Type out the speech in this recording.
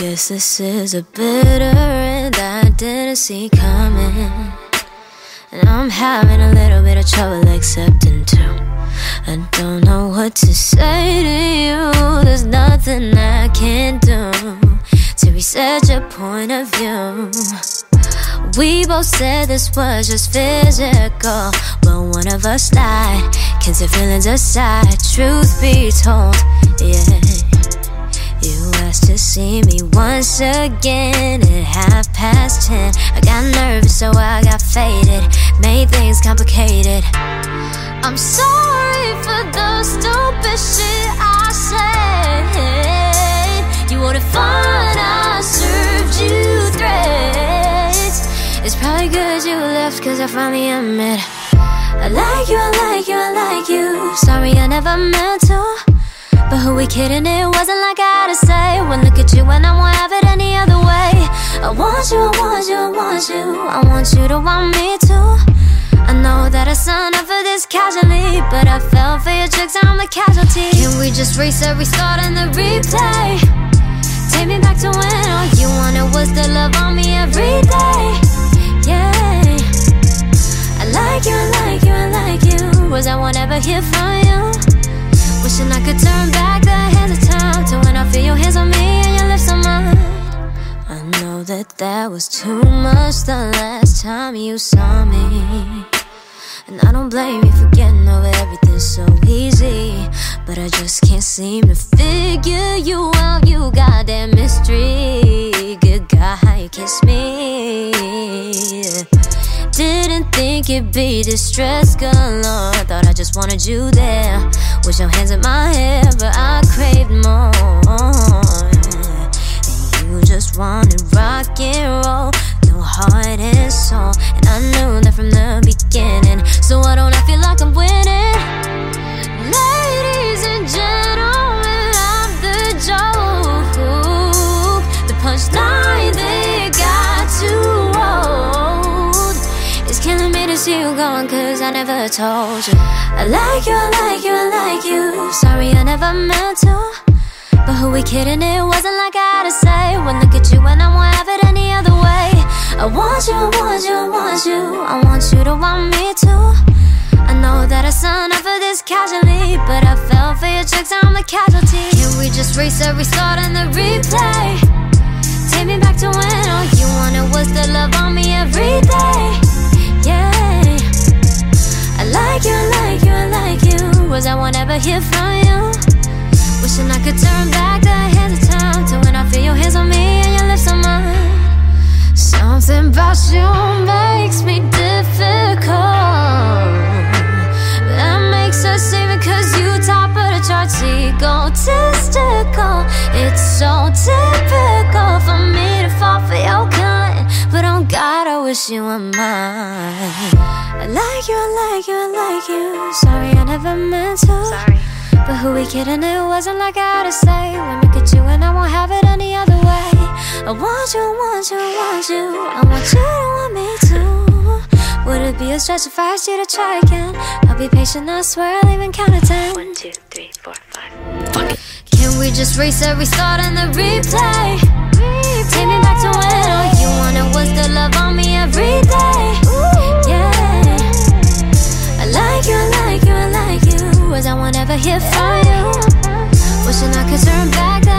Guess this is a bitter end I didn't see coming. And I'm having a little bit of trouble accepting too. I don't know what to say to you. There's nothing I can do to reset your point of view. We both said this was just physical, but one of us lied. Can't say feelings aside, truth be told, yeah. To see me once again at half past ten. I got nervous, so I got faded, made things complicated. I'm sorry for the stupid shit I said. You wanted fun, I served you threats. It's probably good you left, cause I finally admit. I like you, I like you, I like you. Sorry I never meant to. But who we kidding? It wasn't like I had to say. When look at you and I won't have it any other way. I want you, I want you, I want you. I want you to want me too. I know that I signed up for this casually, but I fell for your tricks. I'm the casualty. Can we just reset, restart, and the replay? Take me back to when all you wanted was to love that was too much the last time you saw me. And I don't blame you for getting over everything so easy. But I just can't seem to figure you out. You got that mystery. Good God, how you kiss me. Didn't think it'd be distress galore. Thought I just wanted you there. With your hands in my hair, but I craved more. Cause I never told you. I like you, I like you, I like you. Sorry, I never meant to. But who we kidding? It wasn't like I had to say. When look at you and I won't have it any other way. I want you, I want you, I want you. I want you to want me too. I know that I signed up for this casually, but I fell for your tricks. I'm the casualty. Can we just reset, restart, and the replay? Take me back to when all you wanted was to love on me every Was I won't ever hear from you? Wishing I could turn back the hands of time to when I feel your hands on me and your lips on mine. Something about you makes me difficult. That makes us even cause you top of the charts, egotistical. It's so typical wish you were mine. I like you, I like you, I like you. Sorry, I never meant to. Sorry. But who we kidding? It wasn't like I had to say. When look at you and I won't have it any other way. I want you, I want you, I want you. I want you to want me too. Would it be a stretch if I asked you to try again? I'll be patient, I swear I'll even count to ten. One, two, three, four, five. Fuck. Can we just reset, restart, and the replay? Wishing I could turn back